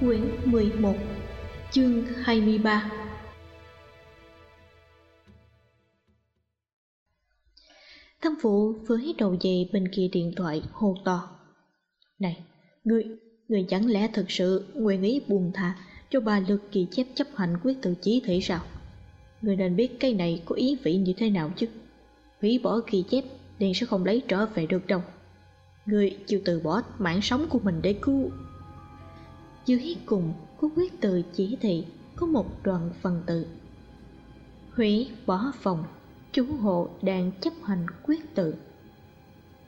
Quyển 11 Chương 23 Thâm phụ với đầu dây bên kia điện thoại hô to. Này, ngươi, ngươi chẳng lẽ thật sự nguyện ý buồn thà cho bà lực kỳ chép chấp hành quyết tự chí thể sao? Ngươi nên biết cái này có ý vị như thế nào chứ? Hủy bỏ kỳ chép liền sẽ không lấy trở về được đâu. Ngươi chịu từ bỏ mạng sống của mình để cứu dưới cùng của quyết tự chỉ thị, có một đoạn phần tự. Hủy bỏ phòng, chủ hộ đang chấp hành quyết tự.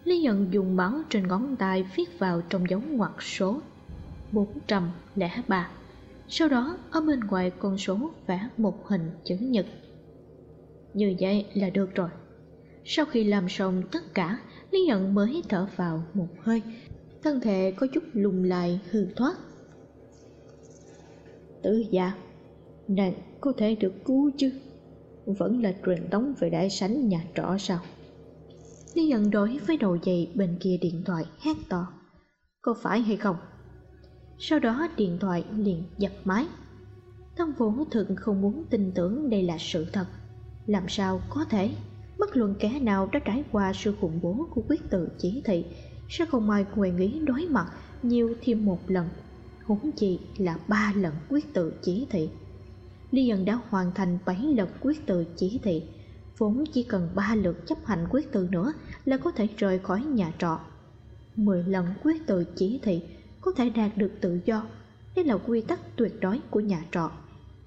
Lý nhận dùng máu trên ngón tay viết vào trong dấu ngoặc số 403 sau đó, ở bên ngoài con số vẽ một hình chữ nhật. Như vậy là được rồi. Sau khi làm xong tất cả, lý nhận mới thở vào một hơi. Thân thể có chút lùng lại hư thoát tử gia. Nàng có thể được cứu chứ? Vẫn là truyền tống về đại sảnh nhà trọ sao? Lý ẩn đối với đầu dây bên kia điện thoại hét to. Có phải hay không? Sau đó điện thoại liền dập máy. Thân vũ thực không muốn tin tưởng đây là sự thật. Làm sao có thể? Bất luận kẻ nào đã trải qua sự khủng bố của quyết tự chỉ thị, sẽ không ai quên nghĩ đối mặt nhiều thêm một lần huống chi là ba lần quyết tự chỉ thị. Lý Dân đã hoàn thành bảy lần quyết tự chỉ thị, Vốn chỉ cần ba lượt chấp hành quyết tự nữa là có thể rời khỏi nhà trọ. Mười lần quyết tự chỉ thị có thể đạt được tự do, Đây là quy tắc tuyệt đối của nhà trọ.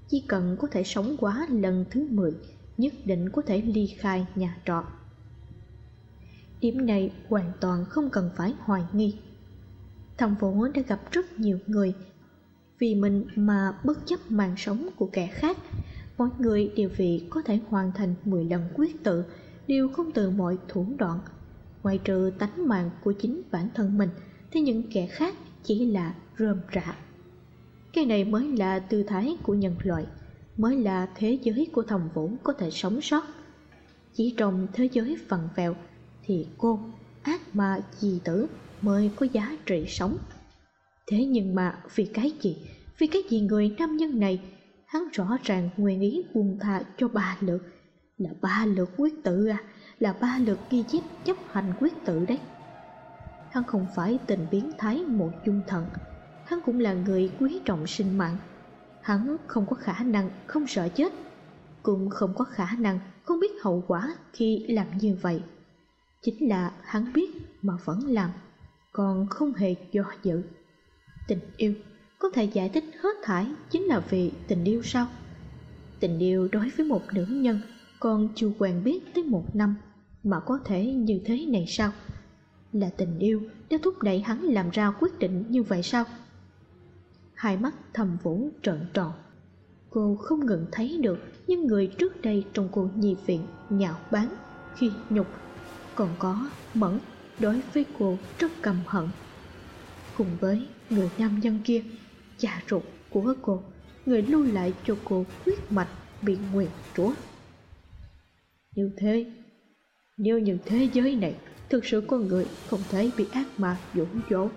Chỉ cần có thể sống quá lần thứ mười, Nhất định có thể ly khai nhà trọ. Điểm này hoàn toàn không cần phải hoài nghi. Thằng Vũ đã gặp rất nhiều người. Vì mình mà bất chấp mạng sống của kẻ khác Mỗi người đều vì có thể hoàn thành 10 lần quyết tự Đều không từ mọi thủ đoạn. Ngoại trừ tánh mạng của chính bản thân mình Thì những kẻ khác chỉ là rơm rạ Cái này mới là tư thái của nhân loại Mới là thế giới của thằng vũ có thể sống sót. Chỉ trong thế giới phần vẹo Thì cô, ác ma di tử mới có giá trị sống. Thế nhưng mà vì cái gì? Vì cái gì người nam nhân này? Hắn rõ ràng nguyện ý buông tha cho ba lượt. Là ba lượt quyết tự à là ba lượt ghi chép chấp hành quyết tự đấy. Hắn không phải tình biến thái một chung thần. Hắn cũng là người quý trọng sinh mạng. Hắn không có khả năng không sợ chết. Cũng không có khả năng không biết hậu quả khi làm như vậy. Chính là hắn biết mà vẫn làm còn không hề do dự. Tình yêu có thể giải thích hết thảy chính là vì tình yêu sao? Tình yêu đối với một nữ nhân còn chưa quen biết tới một năm mà có thể như thế này sao? Là tình yêu đã thúc đẩy hắn làm ra quyết định như vậy sao? Hai mắt thầm vũ trợn tròn. Cô không ngừng thấy được những người trước đây trong cô nhi viện nhạo báng, khi nhục, còn có mẫn đối với cô rất căm hận. Cùng với người nam nhân kia, cha ruột của cô, người lưu lại cho cô huyết mạch bị nguyền rủa. Như thế, nếu như thế giới này, thực sự con người không thể bị ác ma dỗ dỗ.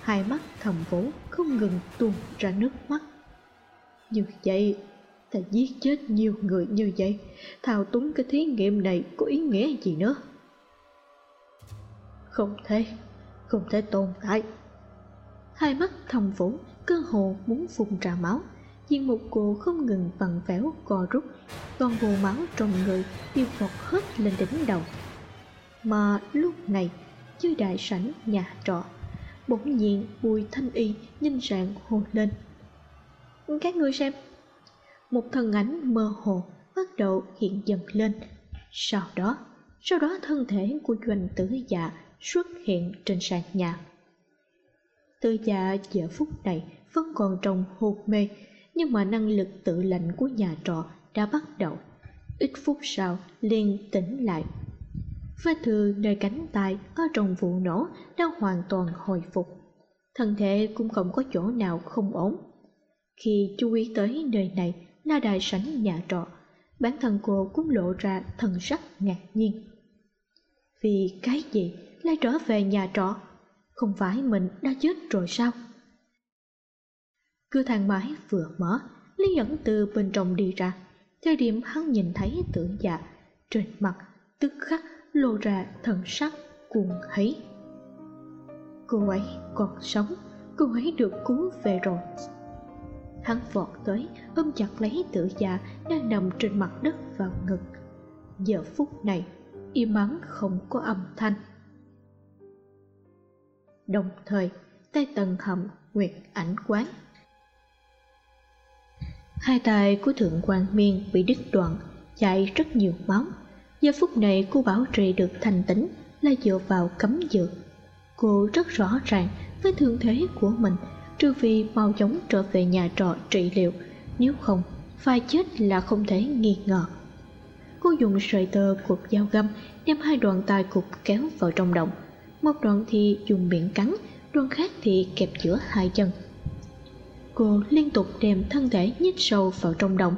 Hai mắt thầm vũ không ngừng tuôn ra nước mắt. Như vậy, ta giết chết nhiều người như vậy, thao túng cái thí nghiệm này có ý nghĩa gì nữa? Không thể không thể tồn tại. Hai mắt thòng vũ, cơ hồ muốn phun ra máu. Nhưng một cô không ngừng vặn vẹo, co rút. Toàn bộ máu trong người đều vọt hết lên đỉnh đầu. Mà lúc này, dưới đại sảnh nhà trọ, bỗng nhiên bùi thanh y nhìn rạng hồ lên. Các ngươi xem. Một thân ảnh mơ hồ bắt đầu hiện dần lên. Sau đó sau đó thân thể của doanh tử dạ xuất hiện trên sàn nhà. Tư gia giờ phút này vẫn còn trong hôn mê, nhưng mà năng lực tự lạnh của nhà trọ đã bắt đầu. Ít phút sau, liền tỉnh lại. Vết thương nơi cánh tay ở trong vụ nổ đã hoàn toàn hồi phục. Thân thể cũng không có chỗ nào không ổn. Khi chú ý tới nơi này là đại sảnh nhà trọ, bản thân cô cũng lộ ra thần sắc ngạc nhiên. Vì cái gì lại trở về nhà trọ. Không phải mình đã chết rồi sao? Cửa thang máy vừa mở, lý nhẫn từ bên trong đi ra. Thời điểm hắn nhìn thấy tử dạ trên mặt tức khắc lộ ra thần sắc cuồng hấy cô ấy còn sống, cô ấy được cứu về rồi. Hắn vọt tới, ôm chặt lấy tử dạ đang nằm trên mặt đất vào ngực. Giờ phút này, im ắng không có âm thanh đồng thời, tay tầng hầm nguyệt ảnh quán. Hai tay của thượng quan miên bị đứt đoạn, chảy rất nhiều máu. Giờ phút này, cô bảo trì được thành tính là dựa vào cấm dược. Cô rất rõ ràng với thương thế của mình, trừ phi mau chóng trở về nhà trọ trị liệu, nếu không, phải chết là không thể nghi ngờ. Cô dùng sợi tơ cột dao găm đem hai đoạn tai cục kéo vào trong động một đoạn thì dùng miệng cắn, đoạn khác thì kẹp giữa hai chân. Cô liên tục đem thân thể nhích sâu vào trong động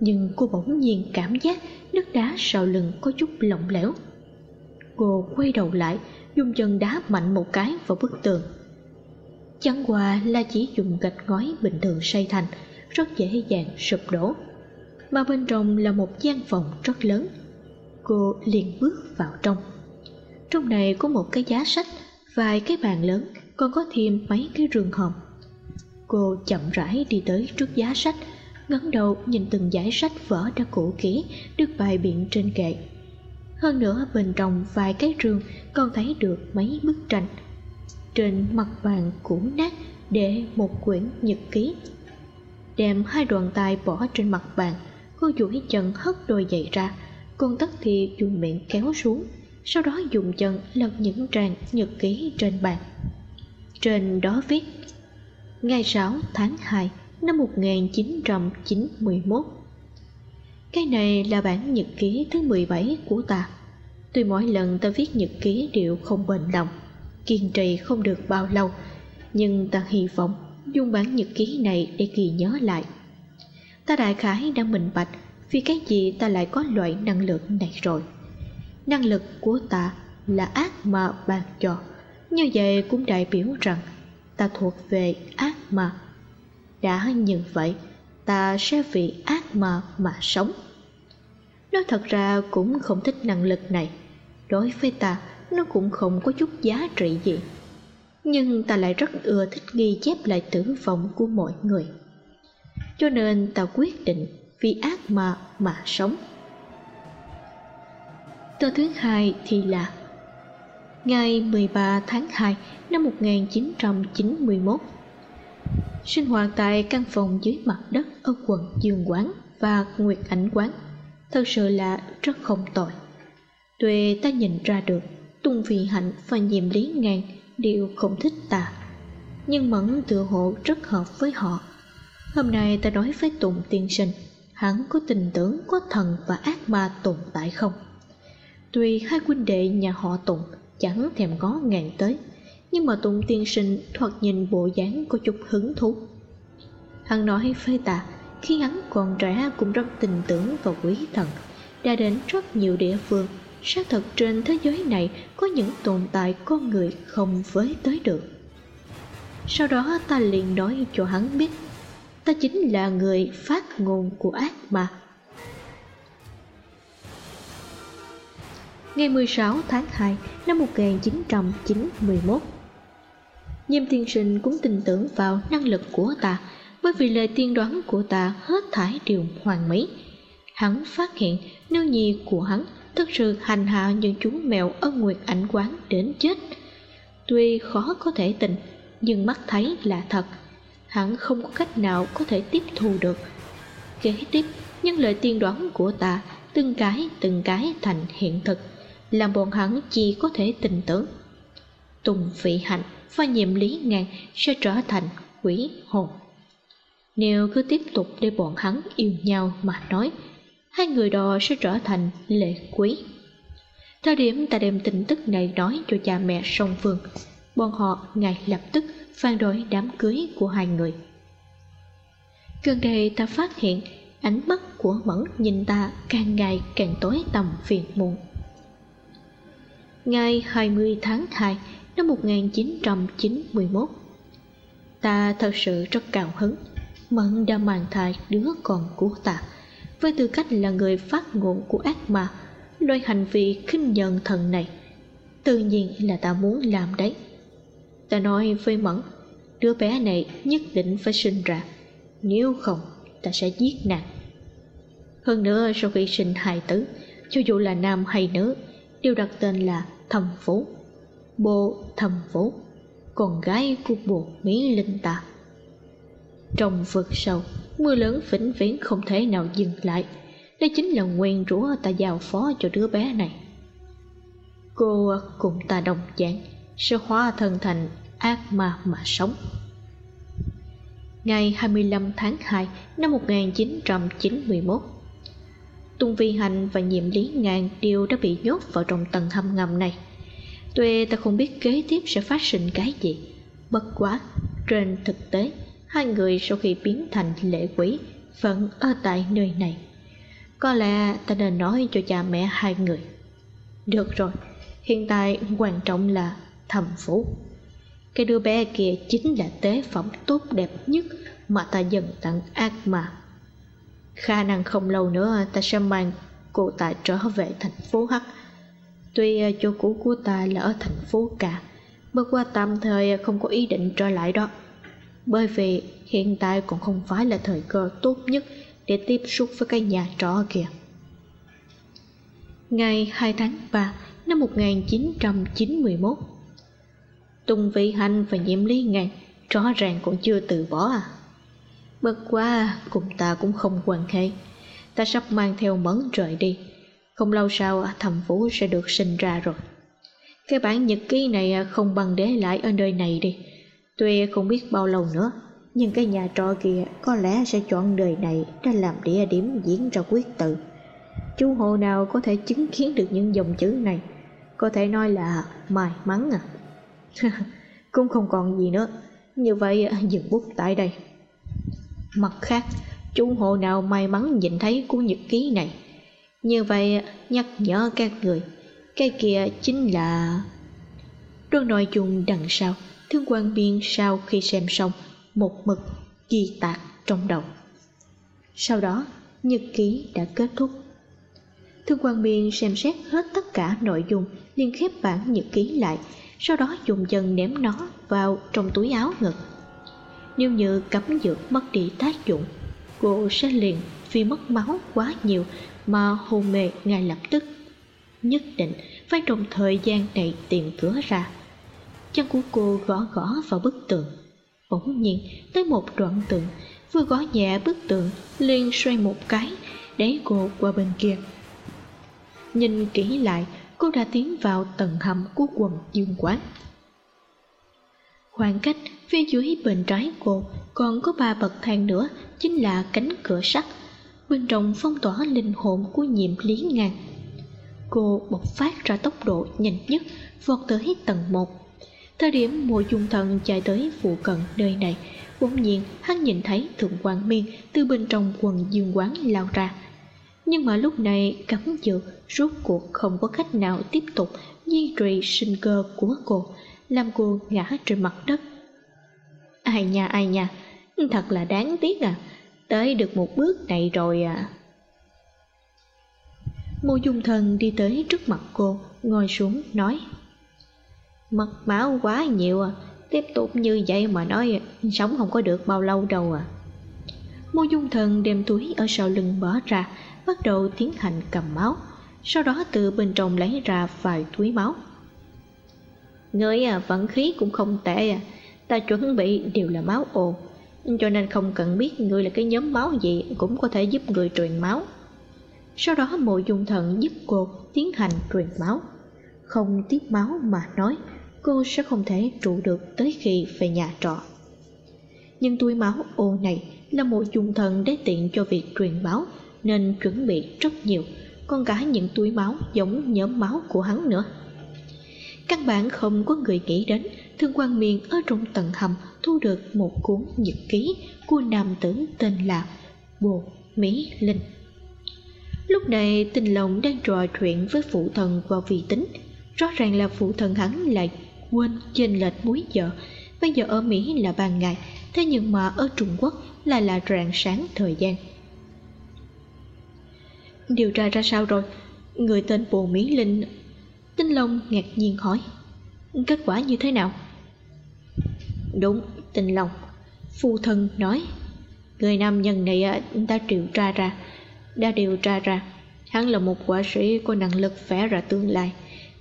nhưng cô bỗng nhiên cảm giác đất đá sau lưng có chút lỏng lẻo. Cô quay đầu lại, dùng chân đá mạnh một cái vào bức tường. Chẳng qua là chỉ dùng gạch ngói bình thường xây thành, rất dễ dàng sụp đổ. Mà bên trong là một gian phòng rất lớn. Cô liền bước vào trong trong này có một cái giá sách, vài cái bàn lớn, còn có thêm mấy cái rương hòm. Cô chậm rãi đi tới trước giá sách, ngẩng đầu nhìn từng giải sách vở đã cũ kỹ, được bài biện trên kệ. Hơn nữa, bên trong vài cái rương còn thấy được mấy bức tranh. Trên mặt bàn cũ nát để một quyển nhật ký. Đem hai đoàn tay bỏ trên mặt bàn, cô duỗi chân hất đôi giày ra, còn tất thì dùng miệng kéo xuống sau đó dùng chân lật những trang nhật ký trên bàn. Trên đó viết, ngày 6 tháng 2 năm 1991 cái này là bản nhật ký thứ 17 của ta. Tuy mỗi lần ta viết nhật ký đều không bền lòng, Kiên trì không được bao lâu, Nhưng ta hy vọng dùng bản nhật ký này để ghi nhớ lại. Ta đại khái đã minh bạch Vì cái gì ta lại có loại năng lượng này rồi. Năng lực của ta là ác mà ban cho. Như vậy cũng đại biểu rằng Ta thuộc về ác mà. Đã như vậy, Ta sẽ vì ác mà mà sống. Nói thật ra cũng không thích năng lực này. Đối với ta, nó cũng không có chút giá trị gì. Nhưng ta lại rất ưa thích ghi chép lại tử vong của mọi người. Cho nên ta quyết định vì ác mà mà sống. Tờ thứ hai thì là Ngày 13 tháng 2 năm 1991 Sinh hoạt tại căn phòng dưới mặt đất ở quận Dương Quán và Nguyệt Ảnh Quán Thật sự là rất không tội Tuy ta nhìn ra được, Tung phi Hạnh và Nhiệm Lý Ngàn đều không thích ta, Nhưng Mẫn tự hộ rất hợp với họ. Hôm nay ta nói với Tùng tiên sinh, Hắn có tình tưởng, có thần và ác ma tồn tại không? Tuy hai huynh đệ nhà họ Tùng chẳng thèm có ngàn tới Nhưng mà Tùng tiên sinh thoạt nhìn bộ dáng có chút hứng thú. Hắn nói phê tà, Khi hắn còn trẻ cũng rất tình tưởng vào quý thần Đã đến rất nhiều địa phương. Xác thật trên thế giới này có những tồn tại con người không với tới được. Sau đó ta liền nói cho hắn biết ta chính là người phát ngôn của ác mà. Ngày 16 tháng 2 năm 1991 Nhiêm thiên sinh cũng tin tưởng vào năng lực của ta, Bởi vì lời tiên đoán của ta hết thải đều hoàn mỹ. Hắn phát hiện nương nhi của hắn thực sự hành hạ những chú mèo ở nguyệt ảnh quán đến chết. Tuy khó có thể tình nhưng mắt thấy là thật. Hắn không có cách nào có thể tiếp thu được. Kế tiếp, những lời tiên đoán của ta từng cái từng cái thành hiện thực làm bọn hắn chỉ có thể tin tưởng. Tùng vị hạnh và nhiệm lý ngàn sẽ trở thành quỷ hồn. Nếu cứ tiếp tục để bọn hắn yêu nhau mà nói, hai người đó sẽ trở thành lệ quý thời điểm ta đem tin tức này nói cho cha mẹ song phương, bọn họ ngay lập tức phản đối đám cưới của hai người. Gần đây ta phát hiện ánh mắt của mẫn nhìn ta càng ngày càng tối tầm phiền muộn ngày 20 tháng 2 năm 1991 ta thật sự rất cao hứng mẫn đã mang thai đứa con của ta. Với tư cách là người phát ngôn của ác ma, loại hành vi khinh nhận thần này, tự nhiên là ta muốn làm đấy. Ta nói với mẫn, đứa bé này nhất định phải sinh ra, nếu không ta sẽ giết nàng. Hơn nữa sau khi sinh hài tử, cho dù là nam hay nữ đều đặt tên là thầm phú. Bộ thầm phú, con gái của bộ mỹ linh ta. Trong vực sâu, mưa lớn vĩnh viễn không thể nào dừng lại. Đây chính là nguyên rủa ta giao phó cho đứa bé này. Cô cùng ta đồng dạng sẽ hóa thân thành ác ma mà sống. Ngày 25 tháng 2 năm 1991 Tung Vi Hành và Nhiệm Lý Ngàn đều đã bị nhốt vào trong tầng hầm ngầm này. Tuy ta không biết kế tiếp sẽ phát sinh cái gì Bất quá, trên thực tế Hai người sau khi biến thành lệ quỷ Vẫn ở tại nơi này. Có lẽ ta nên nói cho cha mẹ hai người. Được rồi Hiện tại quan trọng là thầm phú. Cái đứa bé kia chính là tế phẩm tốt đẹp nhất Mà ta dần tặng ác mà Khả năng không lâu nữa, ta sẽ mang cô ta trở về thành phố Hắc. Tuy ờ, chỗ cũ của ta là ở thành phố Cả Bất qua tạm thời không có ý định trở lại đó. Bởi vì hiện tại còn không phải là thời cơ tốt nhất Để tiếp xúc với cái nhà trọ kìa. Ngày 2 tháng 3 năm 1991 Tùng Vị Hành và Nhiệm Lý Ngàn rõ ràng cũng chưa từ bỏ à. Bất quá, cùng ta cũng không quan hệ. Ta sắp mang theo mẫn rời đi. Không lâu sau thầm vũ sẽ được sinh ra rồi. Cái bản nhật ký này không bằng để lại ở nơi này đi. Tuy không biết bao lâu nữa, Nhưng cái nhà trọ kia có lẽ sẽ chọn đời này Để làm địa điểm diễn ra quyết tự. Chú hồ nào có thể chứng kiến được những dòng chữ này? Có thể nói là may mắn à. Cũng không còn gì nữa. Như vậy, dừng bút tại đây. Mặt khác, chú hộ nào may mắn nhìn thấy cuốn nhật ký này. Như vậy nhắc nhở các người, cái kia chính là... Đoạn nội dung đằng sau, thương quan biên sau khi xem xong, một mực ghi tạc trong đầu. Sau đó, nhật ký đã kết thúc. Thương quan biên xem xét hết tất cả nội dung, liên khép bản nhật ký lại, sau đó dùng chân ném nó vào trong túi áo ngực nếu như cấm dược mất đi tác dụng, cô sẽ liền vì mất máu quá nhiều mà hôn mê ngay lập tức. Nhất định phải trong thời gian này tìm cửa ra. Chân của cô gõ gõ vào bức tường. Bỗng nhiên, tới một đoạn tường, vừa gõ nhẹ bức tường, liền xoay một cái để cô qua bên kia. Nhìn kỹ lại, cô đã tiến vào tầng hầm của quần dương quán. Khoảng cách phía dưới bên trái cô, còn có ba bậc thang nữa, chính là cánh cửa sắt. Bên trong phong tỏa linh hồn của nhiệm lý ngàn. Cô bộc phát ra tốc độ nhanh nhất, vọt tới tầng một. Thời điểm mùa dung thần chạy tới phụ cận nơi này, bỗng nhiên hắn nhìn thấy thượng quan miên từ bên trong quần dương quán lao ra. Nhưng mà lúc này cấm dược rốt cuộc không có cách nào tiếp tục duy trì sinh cơ của cô, làm cô ngã trên mặt đất ai nha ai nha. Thật là đáng tiếc à. Tới được một bước này rồi à. Mô dung thần đi tới trước mặt cô, ngồi xuống, nói. Mất máu quá nhiều à. Tiếp tục như vậy mà nói, sống không có được bao lâu đâu à. Mô dung thần đem túi ở sau lưng bỏ ra, bắt đầu tiến hành cầm máu. Sau đó từ bên trong lấy ra vài túi máu. Người à vận khí cũng không tệ à ta chuẩn bị đều là máu ồ cho nên không cần biết người là cái nhóm máu gì cũng có thể giúp người truyền máu. Sau đó mộ dung thần giúp cô tiến hành truyền máu. Không tiếp máu mà nói, cô sẽ không thể trụ được tới khi về nhà trọ. Nhưng túi máu ô này là một dùng thần để tiện cho việc truyền máu, nên chuẩn bị rất nhiều. Còn cả những túi máu giống nhóm máu của hắn nữa. Căn bản không có người nghĩ đến thương quan miền ở trong tận hầm thu được một cuốn nhật ký của nam tử tên là bồ mỹ linh. Lúc này tình lòng đang trò chuyện với phụ thần vào vị tính. Rõ ràng là phụ thần hắn lại quên trên lệch múi giờ. Bây giờ ở mỹ là ban ngày, thế nhưng mà ở trung quốc lại là rạng sáng thời gian. Điều tra ra sao rồi? Người tên bồ mỹ linh. Tinh long ngạc nhiên hỏi. Kết quả như thế nào? Đúng tinh long phu thân nói, người nam nhân này đã điều tra ra đã điều tra ra. Hắn là một quả sĩ có năng lực vẽ ra tương lai,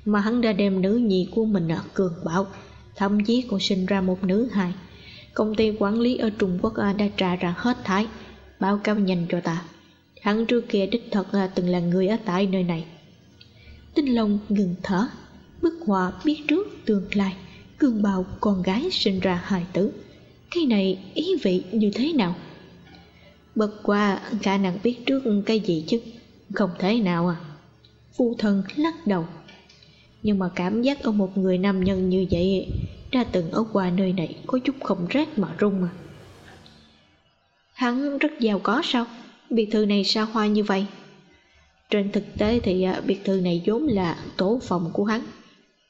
mà hắn đã đem nữ nhị của mình cường bảo, thậm chí còn sinh ra một nữ hài. Công ty quản lý ở trung quốc đã trả ra hết thái báo cáo nhanh cho ta. Hắn trước kia đích thật từng là người ở tại nơi này. Tinh long ngừng thở, bức họa biết trước tương lai cương bào con gái sinh ra hài tử. Cái này ý vị như thế nào? Bất qua khả năng biết trước cái gì chứ? Không thể nào à? Phu thân lắc đầu. Nhưng mà cảm giác ở một người nam nhân như vậy, ra từng ở qua nơi này có chút không rét mà run mà hắn rất giàu có sao? Biệt thự này xa hoa như vậy? Trên thực tế thì à, biệt thự này vốn là tổ phòng của hắn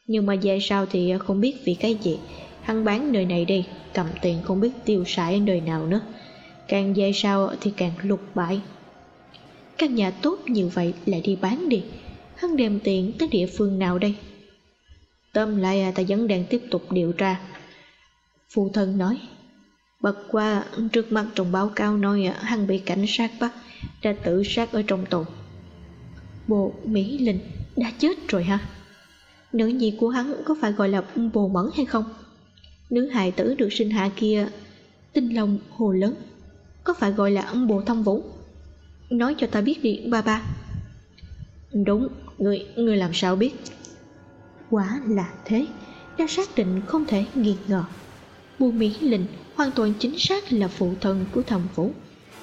nhưng mà về sau thì à, không biết vì cái gì. Hắn bán nơi này đi, cầm tiền không biết tiêu xài ở nơi nào nữa. Càng về sau thì càng lục bại. Căn nhà tốt như vậy lại đi bán đi. Hắn đem tiền tới địa phương nào đây? Tâm lại à, ta vẫn đang tiếp tục điều tra. Phụ thân nói, bật qua trước mặt trong báo cáo nói à, hắn bị cảnh sát bắt, đã tự sát ở trong tù. Bộ mỹ linh, đã chết rồi hả? Nữ nhi của hắn có phải gọi là bồ mẫn hay không? Nữ hài tử được sinh hạ kia, tinh lòng hồ lớn, có phải gọi là bồ thông vũ? Nói cho ta biết đi, ba ba. Đúng, người người làm sao biết? Quả là thế, đã xác định không thể nghi ngờ. Bùa mỹ linh hoàn toàn chính xác là phụ thân của thầm vũ.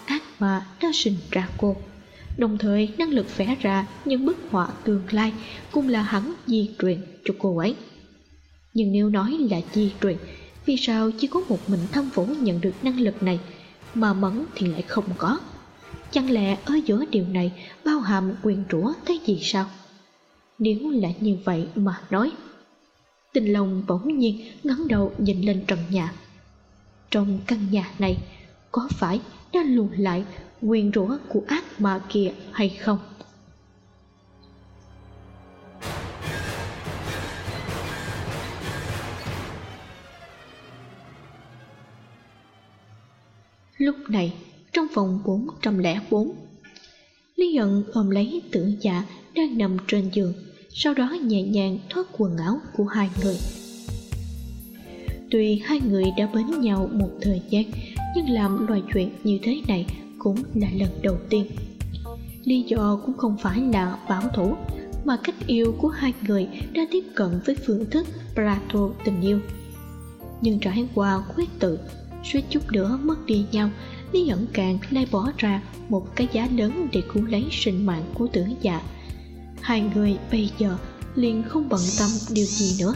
Ác mà đã sinh ra cô đồng thời, năng lực vẽ ra những bức họa tương lai cũng là hắn di truyền cho cô ấy. Nhưng nếu nói là di truyền, vì sao chỉ có một mình thâm vũ nhận được năng lực này mà mẫn thì lại không có? Chẳng lẽ ở giữa điều này bao hàm quyền rủa cái gì sao? Nếu là như vậy mà nói tình lòng bỗng nhiên ngẩng đầu nhìn lên trần nhà. Trong căn nhà này, có phải đã lùi lại quyền rủa của ác ma kia hay không? Lúc này, trong phòng 404 Lý Hận ôm lấy tử dạ đang nằm trên giường, Sau đó nhẹ nhàng thoát quần áo của hai người. Tuy hai người đã bến nhau một thời gian, Nhưng làm loài chuyện như thế này cũng là lần đầu tiên. Lý do cũng không phải là bảo thủ, Mà cách yêu của hai người đã tiếp cận với phương thức Plato tình yêu. Nhưng trải qua quyết tự, suýt chút nữa mất đi nhau, Lý ẩn càng lại bỏ ra một cái giá lớn để cứu lấy sinh mạng của tử dạ Hai người bây giờ liền không bận tâm điều gì nữa.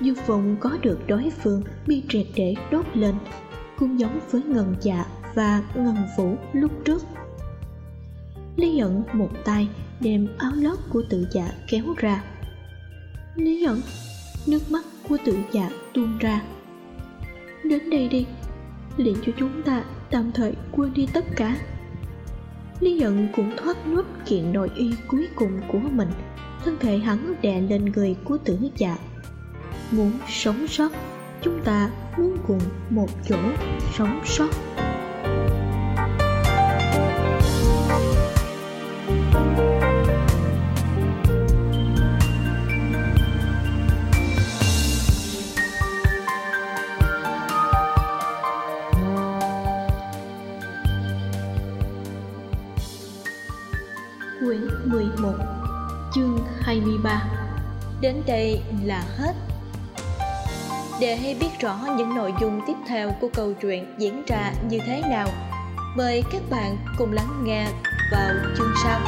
Du Phụng có được đối phương bị triệt để đốt lên Cũng giống với ngân dạ và ngân vũ lúc trước. Lý ẩn một tay đem áo lót của tự dạ kéo ra. Lý ẩn, Nước mắt của tự dạ tuôn ra. Đến đây đi, liền cho chúng ta tạm thời quên đi tất cả. Lý giận cũng thoát nốt kiện nội y cuối cùng của mình. Thân thể hắn đè lên người của tử dạ. Muốn sống sót, chúng ta muốn cùng một chỗ sống sót. quyển 11, chương 23. Đến đây là hết. Để hay biết rõ những nội dung tiếp theo của câu chuyện diễn ra như thế nào, mời các bạn cùng lắng nghe vào chương sau.